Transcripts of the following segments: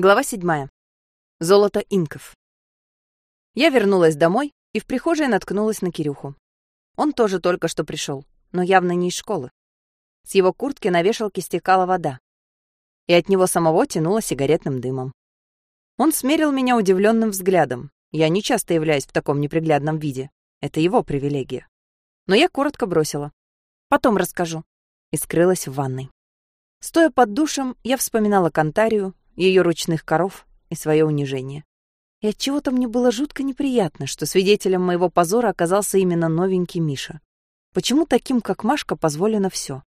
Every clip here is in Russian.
Глава седьмая. Золото инков. Я вернулась домой и в прихожей наткнулась на Кирюху. Он тоже только что пришел, но явно не из школы. С его куртки на вешалке стекала вода, и от него самого тянуло сигаретным дымом. Он смерил меня удивленным взглядом. Я не часто являюсь в таком неприглядном виде. Это его привилегия. Но я коротко бросила. Потом расскажу. И скрылась в ванной. Стоя под душем, я вспоминала Кантарию, ее ручных коров и свое унижение. И от чего то мне было жутко неприятно, что свидетелем моего позора оказался именно новенький Миша. Почему таким, как Машка, позволено все?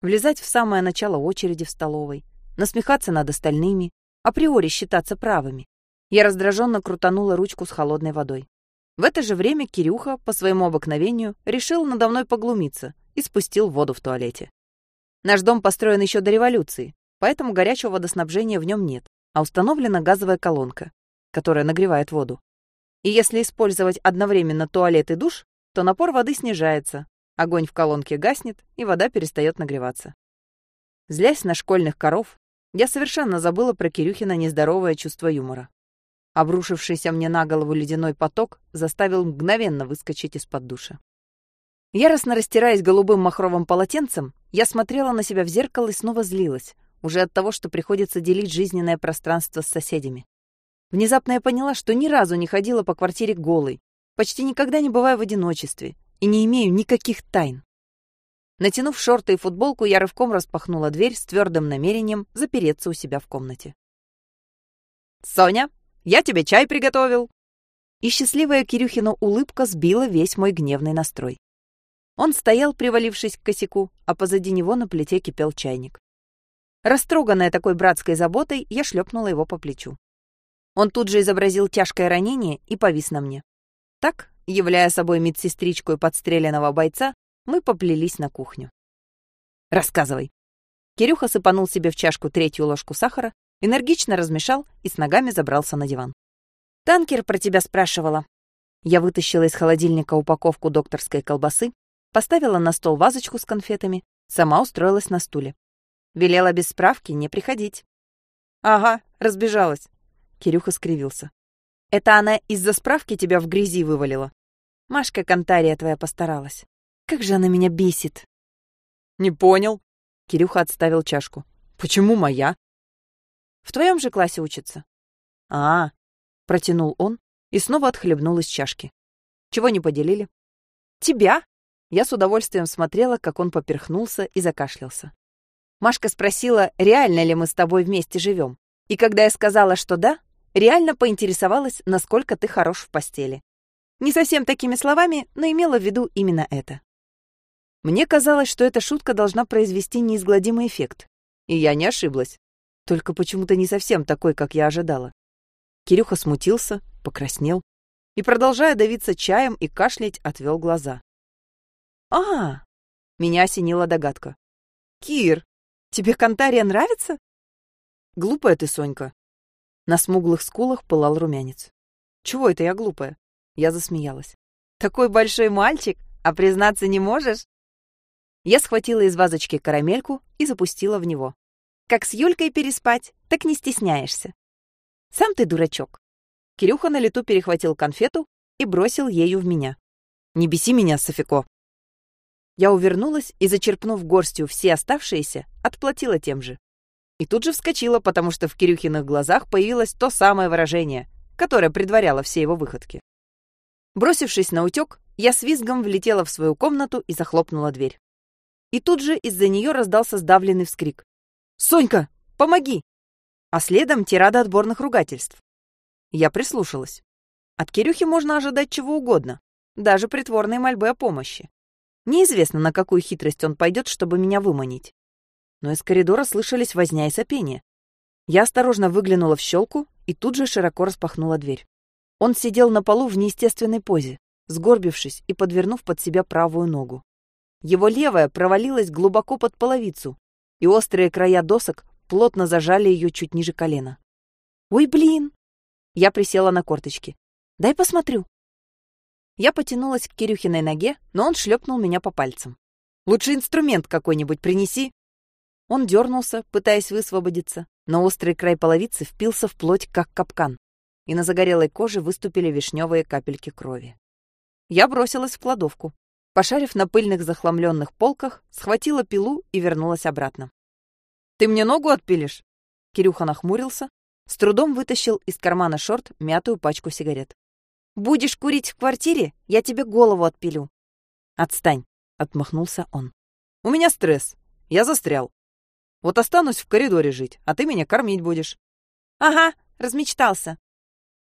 Влезать в самое начало очереди в столовой, насмехаться над остальными, априори считаться правыми. Я раздраженно крутанула ручку с холодной водой. В это же время Кирюха, по своему обыкновению, решил надо мной поглумиться и спустил воду в туалете. Наш дом построен еще до революции, поэтому горячего водоснабжения в нем нет, а установлена газовая колонка, которая нагревает воду. И если использовать одновременно туалет и душ, то напор воды снижается, огонь в колонке гаснет, и вода перестает нагреваться. Злясь на школьных коров, я совершенно забыла про Кирюхина нездоровое чувство юмора. Обрушившийся мне на голову ледяной поток заставил мгновенно выскочить из-под душа. Яростно растираясь голубым махровым полотенцем, я смотрела на себя в зеркало и снова злилась, уже от того, что приходится делить жизненное пространство с соседями. Внезапно я поняла, что ни разу не ходила по квартире голой, почти никогда не бываю в одиночестве и не имею никаких тайн. Натянув шорты и футболку, я рывком распахнула дверь с твердым намерением запереться у себя в комнате. «Соня, я тебе чай приготовил!» И счастливая Кирюхина улыбка сбила весь мой гневный настрой. Он стоял, привалившись к косяку, а позади него на плите кипел чайник. Растроганная такой братской заботой, я шлепнула его по плечу. Он тут же изобразил тяжкое ранение и повис на мне. Так, являя собой медсестричку и подстреленного бойца, мы поплелись на кухню. «Рассказывай». Кирюха сыпанул себе в чашку третью ложку сахара, энергично размешал и с ногами забрался на диван. «Танкер про тебя спрашивала». Я вытащила из холодильника упаковку докторской колбасы, поставила на стол вазочку с конфетами, сама устроилась на стуле. Велела без справки не приходить. Ага, разбежалась. Кирюха скривился. Это она из-за справки тебя в грязи вывалила. Машка Кантария твоя постаралась. Как же она меня бесит. Не понял. Кирюха отставил чашку. Почему моя? В твоем же классе учится. А, протянул он и снова отхлебнул из чашки. Чего не поделили? Тебя? Я с удовольствием смотрела, как он поперхнулся и закашлялся. Машка спросила, реально ли мы с тобой вместе живем. И когда я сказала, что да, реально поинтересовалась, насколько ты хорош в постели. Не совсем такими словами, но имела в виду именно это. Мне казалось, что эта шутка должна произвести неизгладимый эффект. И я не ошиблась. Только почему-то не совсем такой, как я ожидала. Кирюха смутился, покраснел и, продолжая давиться чаем и кашлять, отвел глаза. «А!» — меня осенила догадка. «Кир, Тебе Кантария нравится? Глупая ты, Сонька. На смуглых скулах пылал румянец. Чего это я глупая? Я засмеялась. Такой большой мальчик, а признаться не можешь? Я схватила из вазочки карамельку и запустила в него. Как с Юлькой переспать, так не стесняешься. Сам ты дурачок. Кирюха на лету перехватил конфету и бросил ею в меня. Не беси меня, Софико. Я увернулась и, зачерпнув горстью все оставшиеся, отплатила тем же. И тут же вскочила, потому что в Кирюхиных глазах появилось то самое выражение, которое предваряло все его выходки. Бросившись на утек, я с визгом влетела в свою комнату и захлопнула дверь. И тут же из-за нее раздался сдавленный вскрик. «Сонька, помоги!» А следом тирада отборных ругательств. Я прислушалась. От Кирюхи можно ожидать чего угодно, даже притворной мольбы о помощи. Неизвестно, на какую хитрость он пойдет, чтобы меня выманить. Но из коридора слышались возня и сопение. Я осторожно выглянула в щелку и тут же широко распахнула дверь. Он сидел на полу в неестественной позе, сгорбившись и подвернув под себя правую ногу. Его левая провалилась глубоко под половицу, и острые края досок плотно зажали ее чуть ниже колена. «Ой, блин!» Я присела на корточки. «Дай посмотрю». Я потянулась к Кирюхиной ноге, но он шлепнул меня по пальцам. «Лучше инструмент какой-нибудь принеси». Он дернулся, пытаясь высвободиться, но острый край половицы впился в плоть, как капкан, и на загорелой коже выступили вишневые капельки крови. Я бросилась в кладовку. Пошарив на пыльных захламленных полках, схватила пилу и вернулась обратно. «Ты мне ногу отпилишь?» Кирюха нахмурился, с трудом вытащил из кармана шорт мятую пачку сигарет. «Будешь курить в квартире, я тебе голову отпилю». «Отстань», — отмахнулся он. «У меня стресс. Я застрял. Вот останусь в коридоре жить, а ты меня кормить будешь». «Ага, размечтался».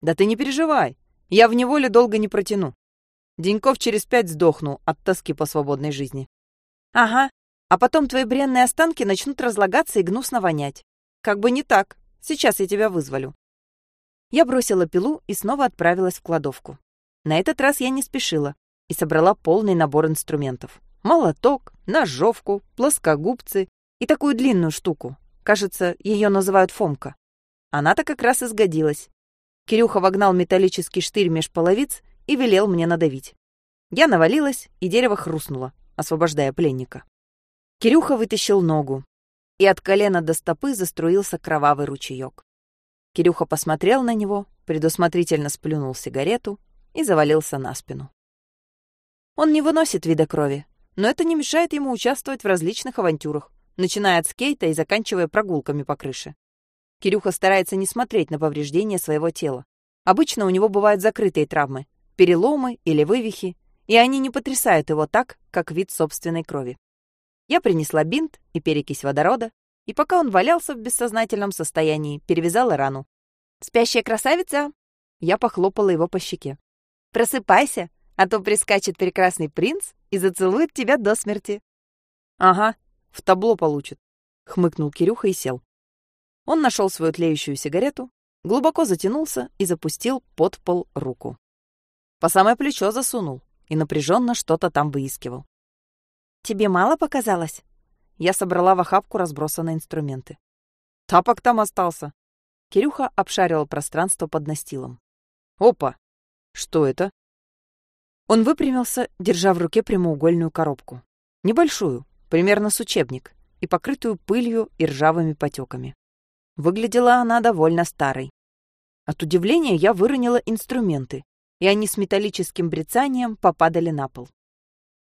«Да ты не переживай. Я в неволе долго не протяну. Деньков через пять сдохну от тоски по свободной жизни». «Ага, а потом твои бренные останки начнут разлагаться и гнусно вонять. Как бы не так. Сейчас я тебя вызволю». Я бросила пилу и снова отправилась в кладовку. На этот раз я не спешила и собрала полный набор инструментов. Молоток, ножовку, плоскогубцы и такую длинную штуку. Кажется, ее называют фомка. Она-то как раз и сгодилась. Кирюха вогнал металлический штырь меж половиц и велел мне надавить. Я навалилась, и дерево хрустнуло, освобождая пленника. Кирюха вытащил ногу, и от колена до стопы заструился кровавый ручеек. Кирюха посмотрел на него, предусмотрительно сплюнул сигарету и завалился на спину. Он не выносит вида крови, но это не мешает ему участвовать в различных авантюрах, начиная от скейта и заканчивая прогулками по крыше. Кирюха старается не смотреть на повреждения своего тела. Обычно у него бывают закрытые травмы, переломы или вывихи, и они не потрясают его так, как вид собственной крови. Я принесла бинт и перекись водорода, и пока он валялся в бессознательном состоянии, перевязала рану. «Спящая красавица?» Я похлопала его по щеке. «Просыпайся, а то прискачет прекрасный принц и зацелует тебя до смерти». «Ага, в табло получит», — хмыкнул Кирюха и сел. Он нашел свою тлеющую сигарету, глубоко затянулся и запустил под пол руку. По самое плечо засунул и напряженно что-то там выискивал. «Тебе мало показалось?» Я собрала в охапку разбросанные инструменты. «Тапок там остался». Кирюха обшаривал пространство под настилом. «Опа! Что это?» Он выпрямился, держа в руке прямоугольную коробку. Небольшую, примерно с учебник, и покрытую пылью и ржавыми потеками. Выглядела она довольно старой. От удивления я выронила инструменты, и они с металлическим брецанием попадали на пол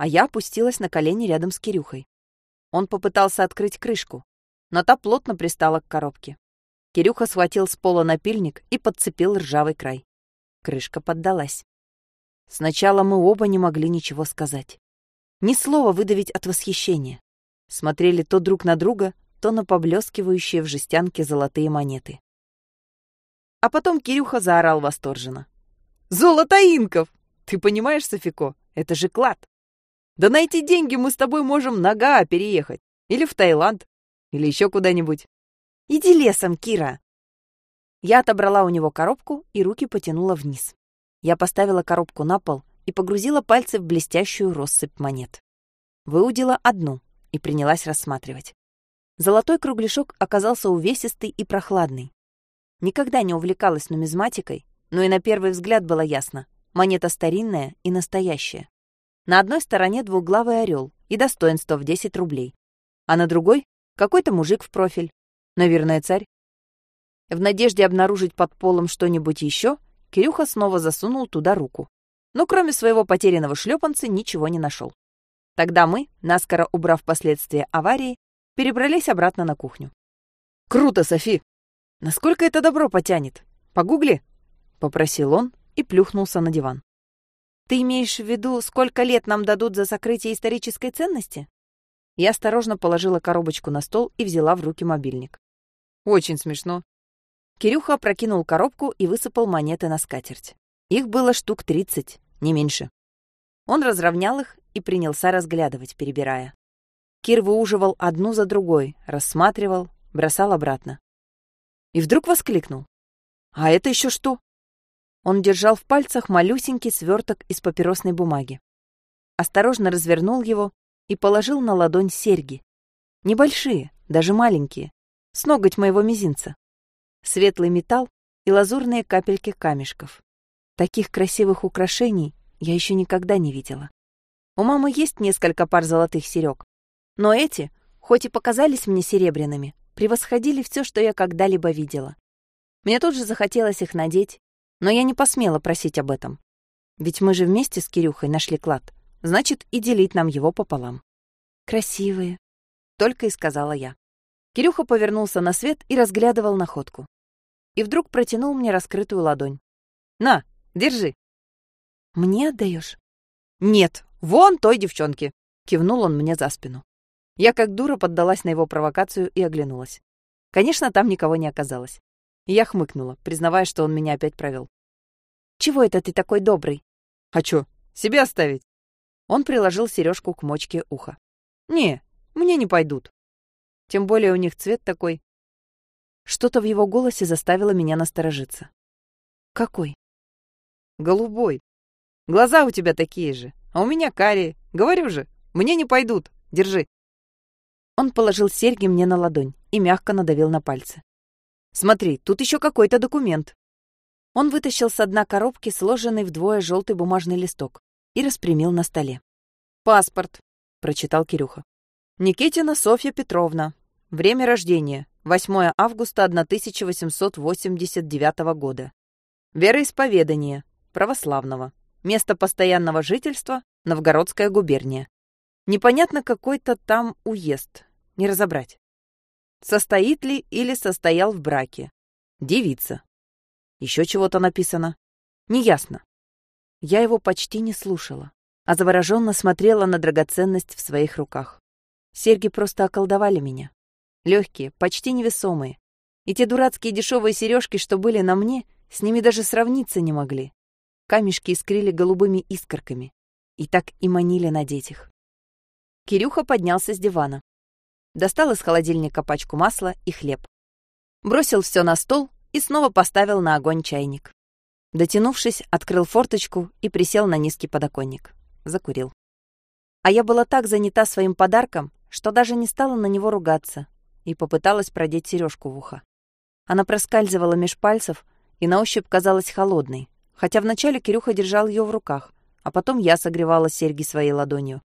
а я опустилась на колени рядом с Кирюхой. Он попытался открыть крышку, но та плотно пристала к коробке. Кирюха схватил с пола напильник и подцепил ржавый край. Крышка поддалась. Сначала мы оба не могли ничего сказать. Ни слова выдавить от восхищения. Смотрели то друг на друга, то на поблескивающие в жестянке золотые монеты. А потом Кирюха заорал восторженно. «Золото инков! Ты понимаешь, Софико, это же клад! Да на эти деньги мы с тобой можем на Гаа переехать. Или в Таиланд. Или еще куда-нибудь. Иди лесом, Кира. Я отобрала у него коробку и руки потянула вниз. Я поставила коробку на пол и погрузила пальцы в блестящую россыпь монет. Выудила одну и принялась рассматривать. Золотой кругляшок оказался увесистый и прохладный. Никогда не увлекалась нумизматикой, но и на первый взгляд было ясно — монета старинная и настоящая. На одной стороне двуглавый орел и достоинство в 10 рублей, а на другой — какой-то мужик в профиль. Наверное, царь. В надежде обнаружить под полом что-нибудь еще, Кирюха снова засунул туда руку. Но кроме своего потерянного шлепанца ничего не нашел. Тогда мы, наскоро убрав последствия аварии, перебрались обратно на кухню. «Круто, Софи! Насколько это добро потянет? Погугли!» — попросил он и плюхнулся на диван. Ты имеешь в виду, сколько лет нам дадут за сокрытие исторической ценности? Я осторожно положила коробочку на стол и взяла в руки мобильник. Очень смешно. Кирюха опрокинул коробку и высыпал монеты на скатерть. Их было штук тридцать, не меньше. Он разровнял их и принялся разглядывать, перебирая. Кир выуживал одну за другой, рассматривал, бросал обратно. И вдруг воскликнул. «А это еще что?» Он держал в пальцах малюсенький сверток из папиросной бумаги. Осторожно развернул его и положил на ладонь серьги. Небольшие, даже маленькие, с ноготь моего мизинца. Светлый металл и лазурные капельки камешков. Таких красивых украшений я еще никогда не видела. У мамы есть несколько пар золотых серег, но эти, хоть и показались мне серебряными, превосходили все, что я когда-либо видела. Мне тут же захотелось их надеть, но я не посмела просить об этом. Ведь мы же вместе с Кирюхой нашли клад, значит, и делить нам его пополам. «Красивые», — только и сказала я. Кирюха повернулся на свет и разглядывал находку. И вдруг протянул мне раскрытую ладонь. «На, держи». «Мне отдаешь? «Нет, вон той девчонке», — кивнул он мне за спину. Я как дура поддалась на его провокацию и оглянулась. Конечно, там никого не оказалось. И я хмыкнула, признавая, что он меня опять провел. «Чего это ты такой добрый?» «А чё, себе оставить?» Он приложил сережку к мочке уха. «Не, мне не пойдут. Тем более у них цвет такой». Что-то в его голосе заставило меня насторожиться. «Какой?» «Голубой. Глаза у тебя такие же, а у меня карие. Говорю же, мне не пойдут. Держи». Он положил серьги мне на ладонь и мягко надавил на пальцы. «Смотри, тут еще какой-то документ». Он вытащил с дна коробки сложенный вдвое желтый бумажный листок и распрямил на столе. «Паспорт», — прочитал Кирюха. «Никитина Софья Петровна. Время рождения. 8 августа 1889 года. Вероисповедание. Православного. Место постоянного жительства – Новгородская губерния. Непонятно какой-то там уезд. Не разобрать. Состоит ли или состоял в браке. Девица. Еще чего-то написано. Неясно. Я его почти не слушала, а завороженно смотрела на драгоценность в своих руках. Серьги просто околдовали меня. Легкие, почти невесомые. И те дурацкие дешевые сережки, что были на мне, с ними даже сравниться не могли. Камешки искрили голубыми искорками. И так и манили надеть их. Кирюха поднялся с дивана. Достал из холодильника пачку масла и хлеб. Бросил все на стол и снова поставил на огонь чайник. Дотянувшись, открыл форточку и присел на низкий подоконник. Закурил. А я была так занята своим подарком, что даже не стала на него ругаться и попыталась продеть сережку в ухо. Она проскальзывала меж пальцев и на ощупь казалась холодной, хотя вначале Кирюха держал ее в руках, а потом я согревала серьги своей ладонью.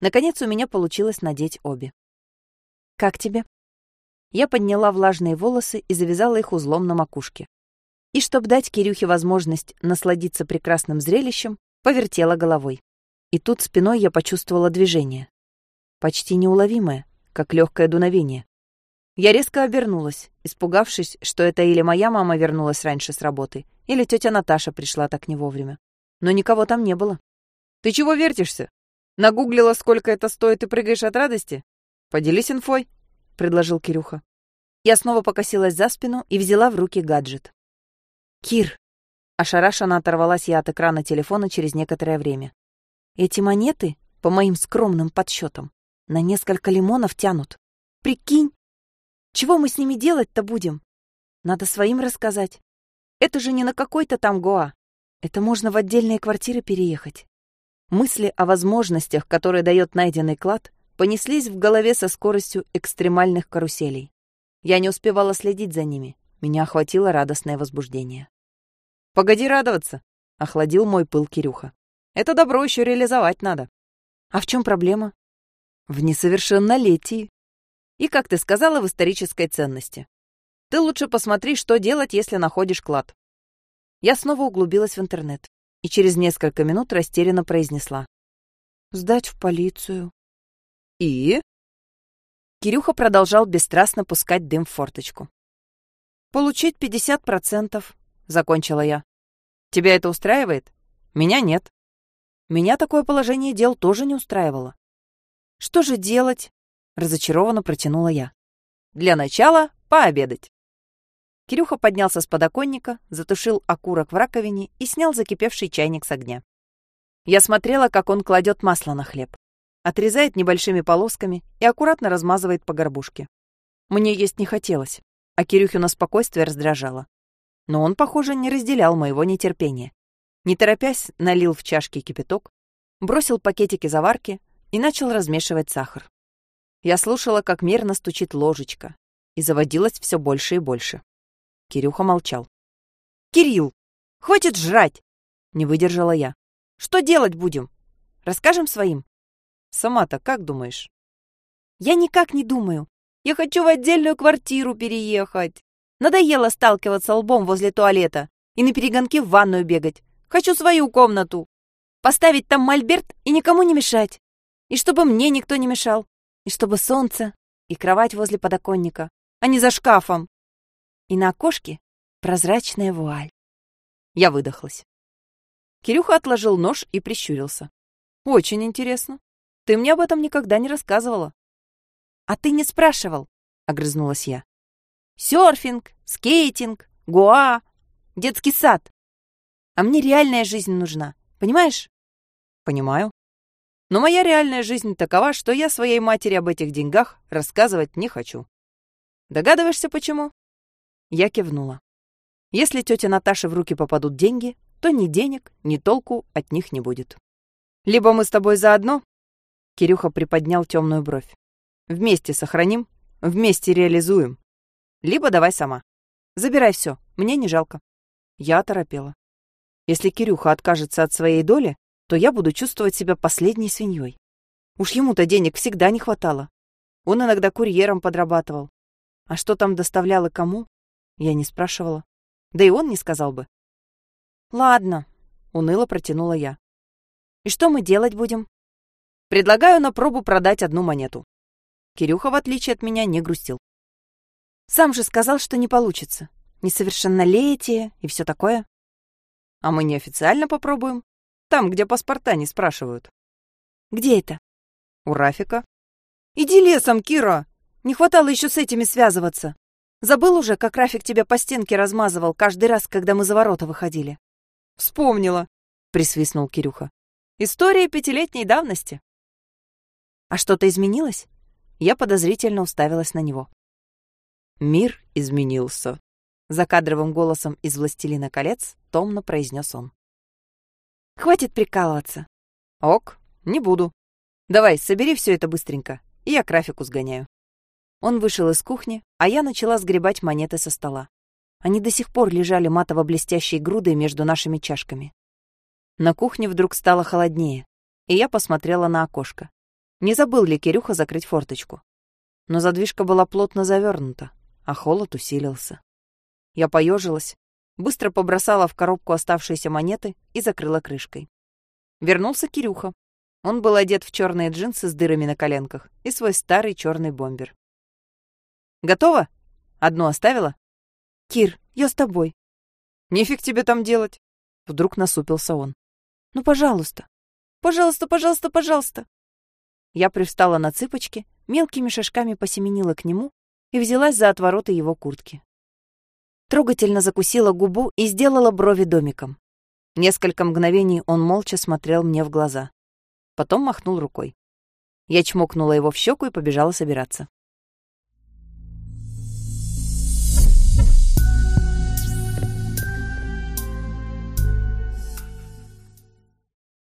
Наконец у меня получилось надеть обе. «Как тебе?» Я подняла влажные волосы и завязала их узлом на макушке. И чтобы дать Кирюхе возможность насладиться прекрасным зрелищем, повертела головой. И тут спиной я почувствовала движение. Почти неуловимое, как легкое дуновение. Я резко обернулась, испугавшись, что это или моя мама вернулась раньше с работы, или тетя Наташа пришла так не вовремя. Но никого там не было. «Ты чего вертишься? Нагуглила, сколько это стоит, и прыгаешь от радости? Поделись инфой», — предложил Кирюха. Я снова покосилась за спину и взяла в руки гаджет. «Кир!» Ошарашенно оторвалась я от экрана телефона через некоторое время. «Эти монеты, по моим скромным подсчетам, на несколько лимонов тянут. Прикинь! Чего мы с ними делать-то будем? Надо своим рассказать. Это же не на какой-то там Гоа. Это можно в отдельные квартиры переехать. Мысли о возможностях, которые дает найденный клад, понеслись в голове со скоростью экстремальных каруселей. Я не успевала следить за ними. Меня охватило радостное возбуждение. «Погоди радоваться!» — охладил мой пыл Кирюха. «Это добро еще реализовать надо». «А в чем проблема?» «В несовершеннолетии. И, как ты сказала, в исторической ценности. Ты лучше посмотри, что делать, если находишь клад. Я снова углубилась в интернет и через несколько минут растерянно произнесла. Сдать в полицию. И? Кирюха продолжал бесстрастно пускать дым в форточку. Получить 50%, закончила я. Тебя это устраивает? Меня нет. Меня такое положение дел тоже не устраивало. Что же делать? Разочарованно протянула я. Для начала пообедать. Кирюха поднялся с подоконника, затушил окурок в раковине и снял закипевший чайник с огня. Я смотрела, как он кладет масло на хлеб, отрезает небольшими полосками и аккуратно размазывает по горбушке. Мне есть не хотелось, а Кирюхина спокойствие раздражало. Но он, похоже, не разделял моего нетерпения. Не торопясь, налил в чашки кипяток, бросил пакетики заварки и начал размешивать сахар. Я слушала, как мерно стучит ложечка, и заводилась все больше и больше. Кирюха молчал. «Кирилл, хватит жрать!» Не выдержала я. «Что делать будем? Расскажем своим?» «Сама-то как думаешь?» «Я никак не думаю. Я хочу в отдельную квартиру переехать. Надоело сталкиваться лбом возле туалета и на перегонки в ванную бегать. Хочу свою комнату. Поставить там мольберт и никому не мешать. И чтобы мне никто не мешал. И чтобы солнце и кровать возле подоконника, а не за шкафом. И на окошке прозрачная вуаль. Я выдохлась. Кирюха отложил нож и прищурился. «Очень интересно. Ты мне об этом никогда не рассказывала». «А ты не спрашивал», — огрызнулась я. «Сёрфинг, скейтинг, гуа, детский сад. А мне реальная жизнь нужна, понимаешь?» «Понимаю. Но моя реальная жизнь такова, что я своей матери об этих деньгах рассказывать не хочу. Догадываешься, почему?» Я кивнула. Если тете Наташе в руки попадут деньги, то ни денег, ни толку от них не будет. Либо мы с тобой заодно, Кирюха приподнял темную бровь. Вместе сохраним, вместе реализуем. Либо давай сама. Забирай все, мне не жалко. Я торопела. Если Кирюха откажется от своей доли, то я буду чувствовать себя последней свиньей. Уж ему-то денег всегда не хватало. Он иногда курьером подрабатывал. А что там доставлял и кому, я не спрашивала. Да и он не сказал бы. «Ладно», — уныло протянула я. «И что мы делать будем?» «Предлагаю на пробу продать одну монету». Кирюха, в отличие от меня, не грустил. «Сам же сказал, что не получится. Несовершеннолетие и все такое». «А мы неофициально попробуем. Там, где паспорта не спрашивают». «Где это?» «У Рафика». «Иди лесом, Кира! Не хватало еще с этими связываться. Забыл уже, как Рафик тебя по стенке размазывал каждый раз, когда мы за ворота выходили?» Вспомнила, присвистнул Кирюха. История пятилетней давности. А что-то изменилось? Я подозрительно уставилась на него. Мир изменился. Закадровым голосом из «Властелина колец» томно произнес он. Хватит прикалываться. Ок, не буду. Давай, собери все это быстренько, и я к Рафику сгоняю. Он вышел из кухни, а я начала сгребать монеты со стола. Они до сих пор лежали матово-блестящей грудой между нашими чашками. На кухне вдруг стало холоднее, и я посмотрела на окошко. Не забыл ли Кирюха закрыть форточку? Но задвижка была плотно завернута, а холод усилился. Я поежилась, быстро побросала в коробку оставшиеся монеты и закрыла крышкой. Вернулся Кирюха. Он был одет в черные джинсы с дырами на коленках и свой старый черный бомбер. «Готово? Одну оставила?» «Кир, я с тобой». «Нефиг тебе там делать». Вдруг насупился он. «Ну, пожалуйста. Пожалуйста, пожалуйста, пожалуйста». Я привстала на цыпочки, мелкими шажками посеменила к нему и взялась за отвороты его куртки. Трогательно закусила губу и сделала брови домиком. Несколько мгновений он молча смотрел мне в глаза. Потом махнул рукой. Я чмокнула его в щеку и побежала собираться.